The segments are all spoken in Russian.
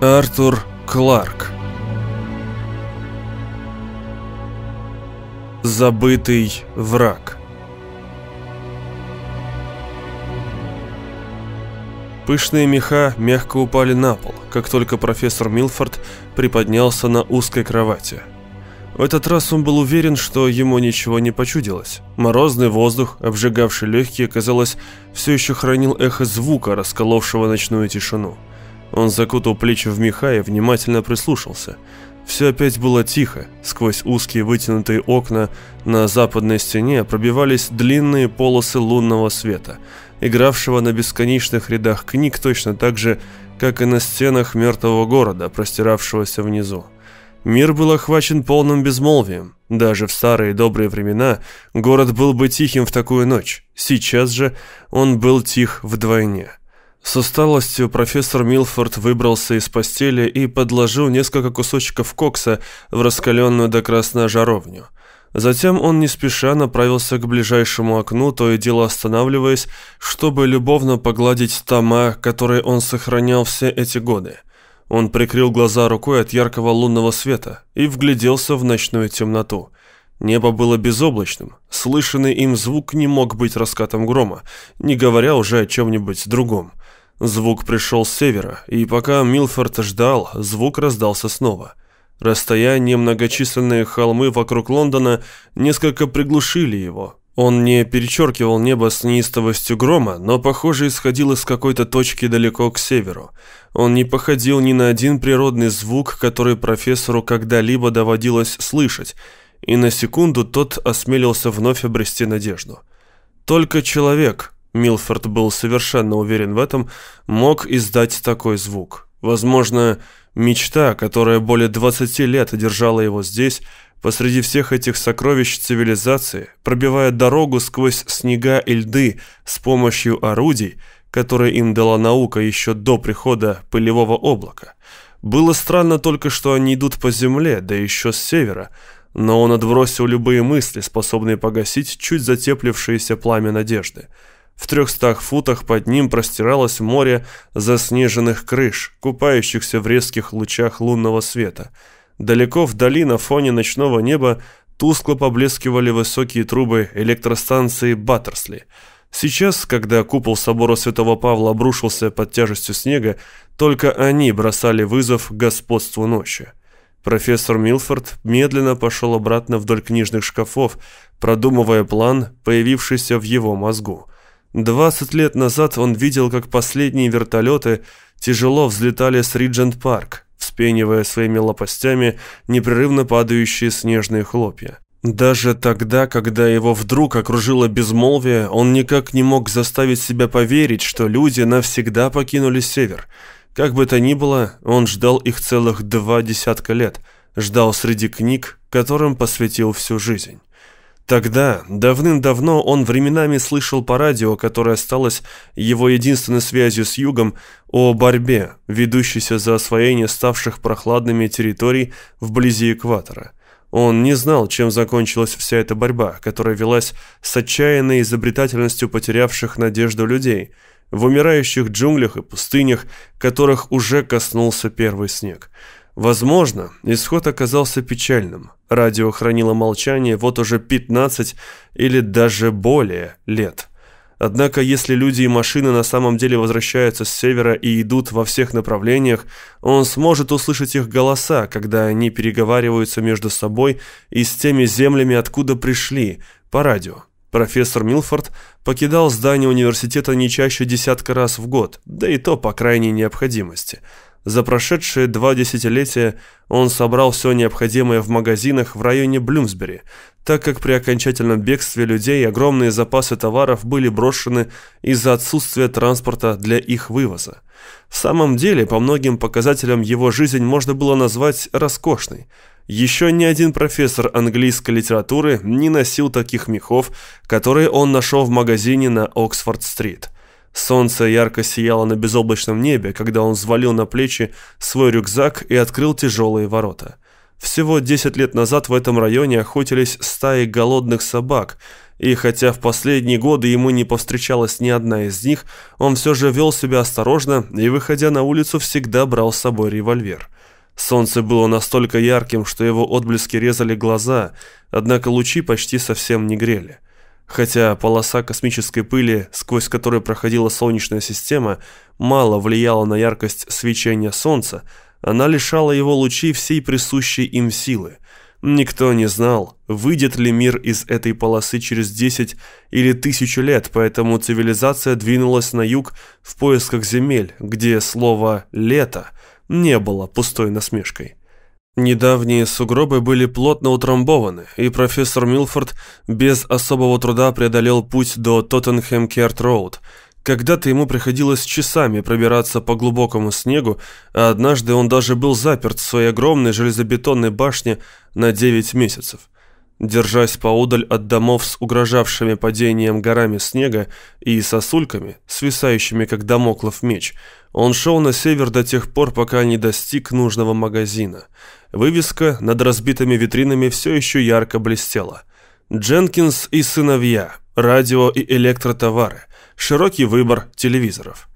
Артур Кларк Забытый враг Пышные меха мягко упали на пол, как только профессор Милфорд приподнялся на узкой кровати. В этот раз он был уверен, что ему ничего не почудилось. Морозный воздух, обжигавший легкие, казалось, все еще хранил эхо звука, расколовшего ночную тишину. Он закутал плечи в меха и внимательно прислушался. Все опять было тихо. Сквозь узкие вытянутые окна на западной стене пробивались длинные полосы лунного света – игравшего на бесконечных рядах книг точно так же, как и на стенах мертвого города, простиравшегося внизу. Мир был охвачен полным безмолвием. Даже в старые добрые времена город был бы тихим в такую ночь. Сейчас же он был тих вдвойне. С усталостью профессор Милфорд выбрался из постели и подложил несколько кусочков кокса в раскаленную до красна жаровню. Затем он не спеша направился к ближайшему окну, то и дело останавливаясь, чтобы любовно погладить тома, которые он сохранял все эти годы. Он прикрыл глаза рукой от яркого лунного света и вгляделся в ночную темноту. Небо было безоблачным, слышанный им звук не мог быть раскатом грома, не говоря уже о чем-нибудь другом. Звук пришел с севера, и пока Милфорд ждал, звук раздался снова – Расстояние, многочисленные холмы вокруг Лондона несколько приглушили его. Он не перечеркивал небо с неистовостью грома, но, похоже, исходил из какой-то точки далеко к северу. Он не походил ни на один природный звук, который профессору когда-либо доводилось слышать, и на секунду тот осмелился вновь обрести надежду. Только человек, Милфорд был совершенно уверен в этом, мог издать такой звук. Возможно, Мечта, которая более 20 лет держала его здесь, посреди всех этих сокровищ цивилизации, пробивая дорогу сквозь снега и льды с помощью орудий, которые им дала наука еще до прихода пылевого облака. Было странно только, что они идут по земле, да еще с севера, но он отбросил любые мысли, способные погасить чуть затеплившееся пламя надежды – в трехстах футах под ним простиралось море заснеженных крыш, купающихся в резких лучах лунного света. Далеко вдали на фоне ночного неба тускло поблескивали высокие трубы электростанции Баттерсли. Сейчас, когда купол собора Святого Павла обрушился под тяжестью снега, только они бросали вызов господству ночи. Профессор Милфорд медленно пошел обратно вдоль книжных шкафов, продумывая план, появившийся в его мозгу – 20 лет назад он видел, как последние вертолеты тяжело взлетали с Риджент-парк, вспенивая своими лопастями непрерывно падающие снежные хлопья. Даже тогда, когда его вдруг окружило безмолвие, он никак не мог заставить себя поверить, что люди навсегда покинули север. Как бы то ни было, он ждал их целых два десятка лет, ждал среди книг, которым посвятил всю жизнь. Тогда, давным-давно, он временами слышал по радио, которое осталось его единственной связью с югом, о борьбе, ведущейся за освоение ставших прохладными территорий вблизи экватора. Он не знал, чем закончилась вся эта борьба, которая велась с отчаянной изобретательностью потерявших надежду людей, в умирающих джунглях и пустынях, которых уже коснулся первый снег – Возможно, исход оказался печальным. Радио хранило молчание вот уже 15 или даже более лет. Однако, если люди и машины на самом деле возвращаются с севера и идут во всех направлениях, он сможет услышать их голоса, когда они переговариваются между собой и с теми землями, откуда пришли, по радио. Профессор Милфорд покидал здание университета не чаще десятка раз в год, да и то по крайней необходимости – за прошедшие два десятилетия он собрал все необходимое в магазинах в районе Блюмсбери, так как при окончательном бегстве людей огромные запасы товаров были брошены из-за отсутствия транспорта для их вывоза. В самом деле, по многим показателям его жизнь можно было назвать роскошной. Еще ни один профессор английской литературы не носил таких мехов, которые он нашел в магазине на Оксфорд-стрит – Солнце ярко сияло на безоблачном небе, когда он взвалил на плечи свой рюкзак и открыл тяжелые ворота. Всего 10 лет назад в этом районе охотились стаи голодных собак, и хотя в последние годы ему не повстречалась ни одна из них, он все же вел себя осторожно и, выходя на улицу, всегда брал с собой револьвер. Солнце было настолько ярким, что его отблески резали глаза, однако лучи почти совсем не грели. Хотя полоса космической пыли, сквозь которую проходила Солнечная система, мало влияла на яркость свечения Солнца, она лишала его лучей всей присущей им силы. Никто не знал, выйдет ли мир из этой полосы через 10 или тысячу лет, поэтому цивилизация двинулась на юг в поисках земель, где слово «лето» не было пустой насмешкой. Недавние сугробы были плотно утрамбованы, и профессор Милфорд без особого труда преодолел путь до Тоттенхэм-Керт-Роуд. Когда-то ему приходилось часами пробираться по глубокому снегу, а однажды он даже был заперт в своей огромной железобетонной башне на 9 месяцев. Держась поодаль от домов с угрожавшими падением горами снега и сосульками, свисающими как домоклов меч, он шел на север до тех пор, пока не достиг нужного магазина. Вывеска над разбитыми витринами все еще ярко блестела. «Дженкинс и сыновья. Радио и электротовары. Широкий выбор телевизоров».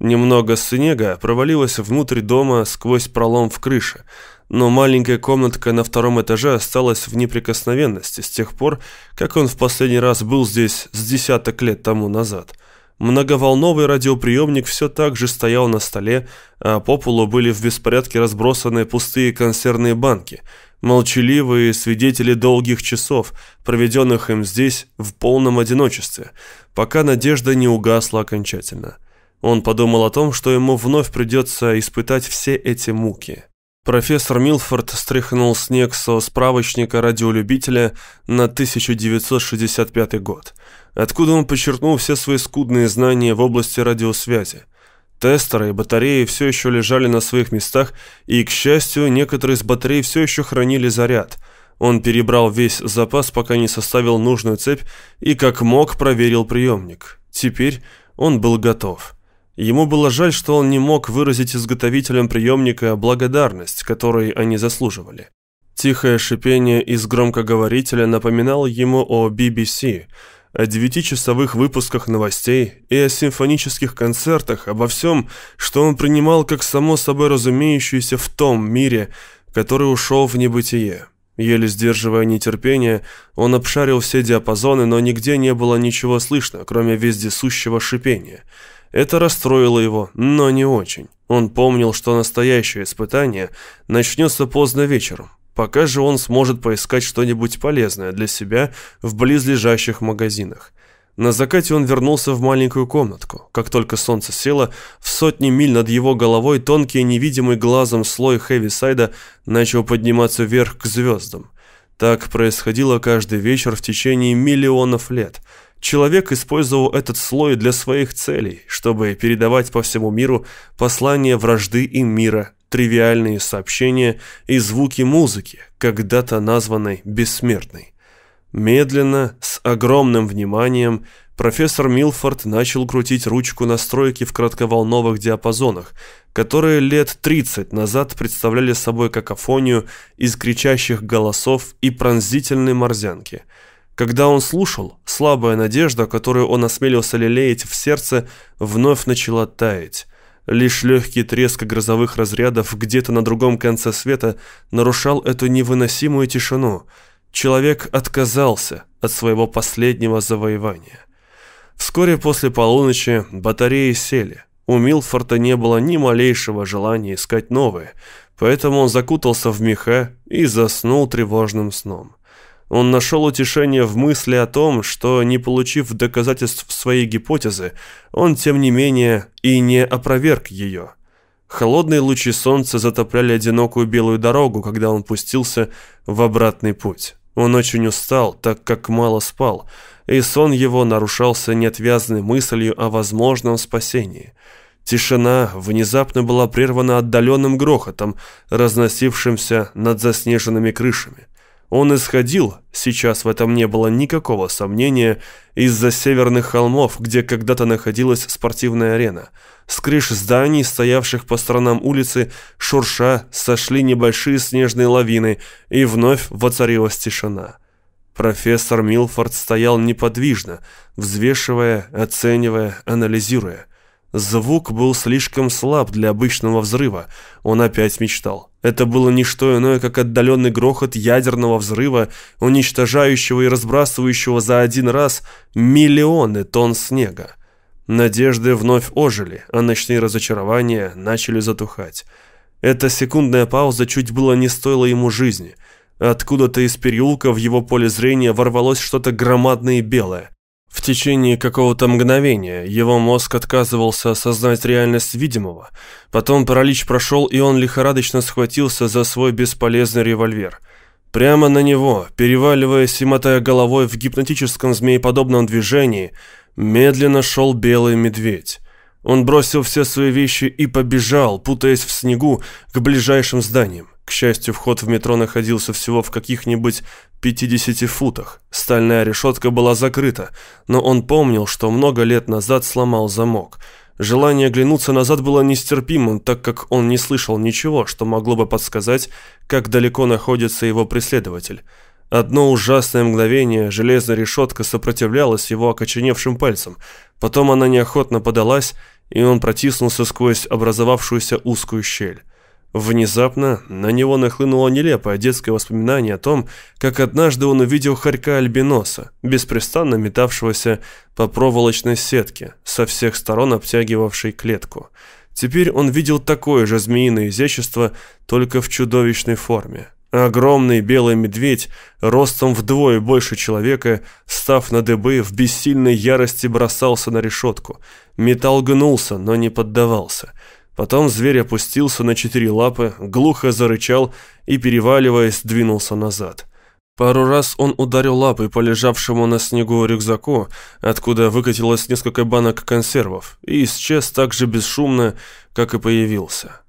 Немного снега провалилось внутрь дома сквозь пролом в крыше, но маленькая комнатка на втором этаже осталась в неприкосновенности с тех пор, как он в последний раз был здесь с десяток лет тому назад. Многоволновый радиоприемник все так же стоял на столе, а по полу были в беспорядке разбросаны пустые консервные банки, молчаливые свидетели долгих часов, проведенных им здесь в полном одиночестве, пока надежда не угасла окончательно. Он подумал о том, что ему вновь придется испытать все эти муки. Профессор Милфорд стряхнул снег со справочника радиолюбителя на 1965 год, откуда он подчеркнул все свои скудные знания в области радиосвязи. Тестеры и батареи все еще лежали на своих местах, и, к счастью, некоторые из батарей все еще хранили заряд. Он перебрал весь запас, пока не составил нужную цепь, и как мог проверил приемник. Теперь он был готов. Ему было жаль, что он не мог выразить изготовителям приемника благодарность, которой они заслуживали. Тихое шипение из громкоговорителя напоминало ему о BBC, о девятичасовых выпусках новостей и о симфонических концертах, обо всем, что он принимал как само собой разумеющееся в том мире, который ушел в небытие. Еле сдерживая нетерпение, он обшарил все диапазоны, но нигде не было ничего слышно, кроме вездесущего шипения – это расстроило его, но не очень. Он помнил, что настоящее испытание начнется поздно вечером. Пока же он сможет поискать что-нибудь полезное для себя в близлежащих магазинах. На закате он вернулся в маленькую комнатку. Как только солнце село, в сотни миль над его головой тонкий невидимый глазом слой Хэвисайда начал подниматься вверх к звездам. Так происходило каждый вечер в течение миллионов лет – Человек использовал этот слой для своих целей, чтобы передавать по всему миру послания вражды и мира, тривиальные сообщения и звуки музыки, когда-то названной бессмертной. Медленно, с огромным вниманием, профессор Милфорд начал крутить ручку настройки в кратковолновых диапазонах, которые лет 30 назад представляли собой какофонию из кричащих голосов и пронзительной морзянки – когда он слушал, слабая надежда, которую он осмелился лелеять в сердце, вновь начала таять. Лишь легкий треск грозовых разрядов где-то на другом конце света нарушал эту невыносимую тишину. Человек отказался от своего последнего завоевания. Вскоре после полуночи батареи сели. У Милфорта не было ни малейшего желания искать новые, поэтому он закутался в меха и заснул тревожным сном. Он нашел утешение в мысли о том, что, не получив доказательств своей гипотезы, он, тем не менее, и не опроверг ее. Холодные лучи солнца затопляли одинокую белую дорогу, когда он пустился в обратный путь. Он очень устал, так как мало спал, и сон его нарушался неотвязной мыслью о возможном спасении. Тишина внезапно была прервана отдаленным грохотом, разносившимся над заснеженными крышами. Он исходил, сейчас в этом не было никакого сомнения, из-за северных холмов, где когда-то находилась спортивная арена. С крыш зданий, стоявших по сторонам улицы, шурша, сошли небольшие снежные лавины, и вновь воцарилась тишина. Профессор Милфорд стоял неподвижно, взвешивая, оценивая, анализируя. Звук был слишком слаб для обычного взрыва. Он опять мечтал. Это было не что иное, как отдаленный грохот ядерного взрыва, уничтожающего и разбрасывающего за один раз миллионы тонн снега. Надежды вновь ожили, а ночные разочарования начали затухать. Эта секундная пауза чуть было не стоила ему жизни. Откуда-то из переулка в его поле зрения ворвалось что-то громадное и белое. В течение какого-то мгновения его мозг отказывался осознать реальность видимого. Потом паралич прошел, и он лихорадочно схватился за свой бесполезный револьвер. Прямо на него, переваливаясь и мотая головой в гипнотическом змееподобном движении, медленно шел белый медведь. Он бросил все свои вещи и побежал, путаясь в снегу, к ближайшим зданиям. К счастью, вход в метро находился всего в каких-нибудь 50 футах. Стальная решетка была закрыта, но он помнил, что много лет назад сломал замок. Желание оглянуться назад было нестерпимым, так как он не слышал ничего, что могло бы подсказать, как далеко находится его преследователь. Одно ужасное мгновение железная решетка сопротивлялась его окоченевшим пальцам. Потом она неохотно подалась, и он протиснулся сквозь образовавшуюся узкую щель. Внезапно на него нахлынуло нелепое детское воспоминание о том, как однажды он увидел хорька-альбиноса, беспрестанно метавшегося по проволочной сетке, со всех сторон обтягивавшей клетку. Теперь он видел такое же змеиное изящество, только в чудовищной форме. Огромный белый медведь, ростом вдвое больше человека, став на дыбы, в бессильной ярости бросался на решетку. Металл гнулся, но не поддавался – Потом зверь опустился на четыре лапы, глухо зарычал и, переваливаясь, двинулся назад. Пару раз он ударил лапой по лежавшему на снегу рюкзаку, откуда выкатилось несколько банок консервов, и исчез так же бесшумно, как и появился.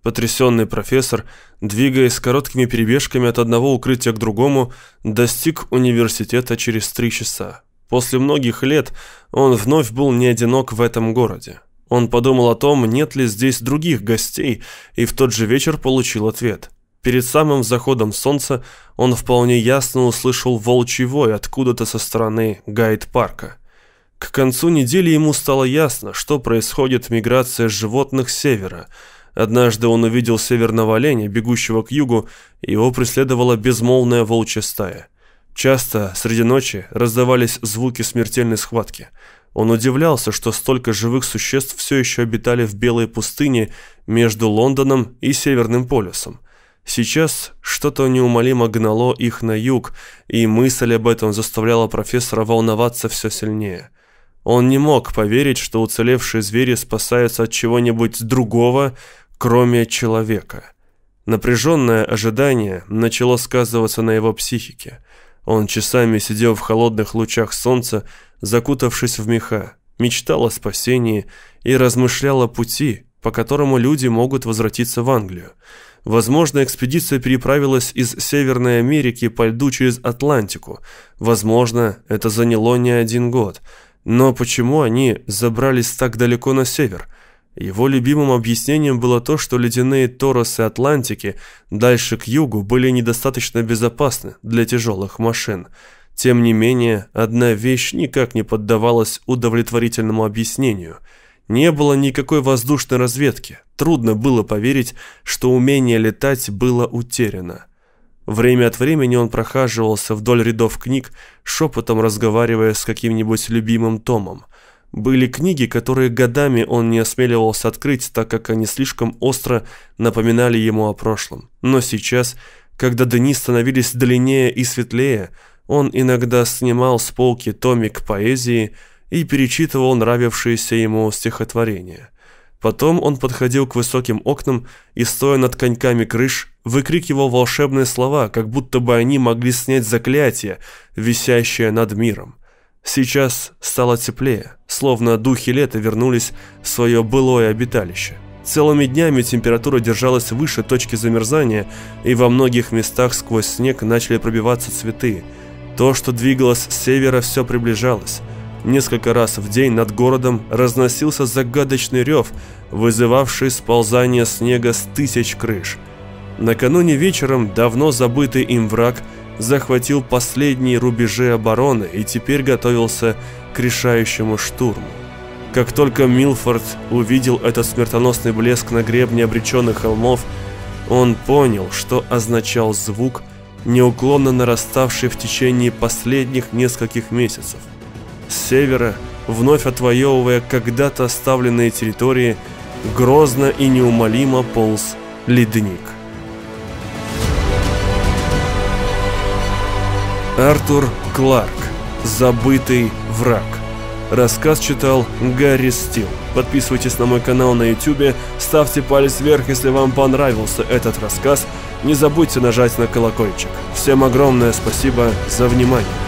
Потрясенный профессор, двигаясь короткими перебежками от одного укрытия к другому, достиг университета через три часа. После многих лет он вновь был не одинок в этом городе. Он подумал о том, нет ли здесь других гостей, и в тот же вечер получил ответ. Перед самым заходом солнца он вполне ясно услышал волчий вой откуда-то со стороны гайд-парка. К концу недели ему стало ясно, что происходит миграция животных севера. Однажды он увидел северного оленя, бегущего к югу, и его преследовала безмолвная волчья стая. Часто среди ночи раздавались звуки смертельной схватки – он удивлялся, что столько живых существ все еще обитали в белой пустыне между Лондоном и Северным полюсом. Сейчас что-то неумолимо гнало их на юг, и мысль об этом заставляла профессора волноваться все сильнее. Он не мог поверить, что уцелевшие звери спасаются от чего-нибудь другого, кроме человека. Напряженное ожидание начало сказываться на его психике. Он часами сидел в холодных лучах солнца, закутавшись в меха, мечтал о спасении и размышлял о пути, по которому люди могут возвратиться в Англию. Возможно, экспедиция переправилась из Северной Америки по льду через Атлантику. Возможно, это заняло не один год. Но почему они забрались так далеко на север? Его любимым объяснением было то, что ледяные торосы Атлантики дальше к югу были недостаточно безопасны для тяжелых машин – тем не менее, одна вещь никак не поддавалась удовлетворительному объяснению. Не было никакой воздушной разведки. Трудно было поверить, что умение летать было утеряно. Время от времени он прохаживался вдоль рядов книг, шепотом разговаривая с каким-нибудь любимым томом. Были книги, которые годами он не осмеливался открыть, так как они слишком остро напоминали ему о прошлом. Но сейчас, когда дни становились длиннее и светлее, он иногда снимал с полки томик поэзии и перечитывал нравившиеся ему стихотворения. Потом он подходил к высоким окнам и, стоя над коньками крыш, выкрикивал волшебные слова, как будто бы они могли снять заклятие, висящее над миром. Сейчас стало теплее, словно духи лета вернулись в свое былое обиталище. Целыми днями температура держалась выше точки замерзания, и во многих местах сквозь снег начали пробиваться цветы – то, что двигалось с севера, все приближалось. Несколько раз в день над городом разносился загадочный рев, вызывавший сползание снега с тысяч крыш. Накануне вечером давно забытый им враг захватил последние рубежи обороны и теперь готовился к решающему штурму. Как только Милфорд увидел этот смертоносный блеск на гребне обреченных холмов, он понял, что означал звук, неуклонно нараставший в течение последних нескольких месяцев. С севера, вновь отвоевывая когда-то оставленные территории, грозно и неумолимо полз ледник. Артур Кларк. Забытый враг. Рассказ читал Гарри Стил. Подписывайтесь на мой канал на YouTube, ставьте палец вверх, если вам понравился этот рассказ. Не забудьте нажать на колокольчик. Всем огромное спасибо за внимание.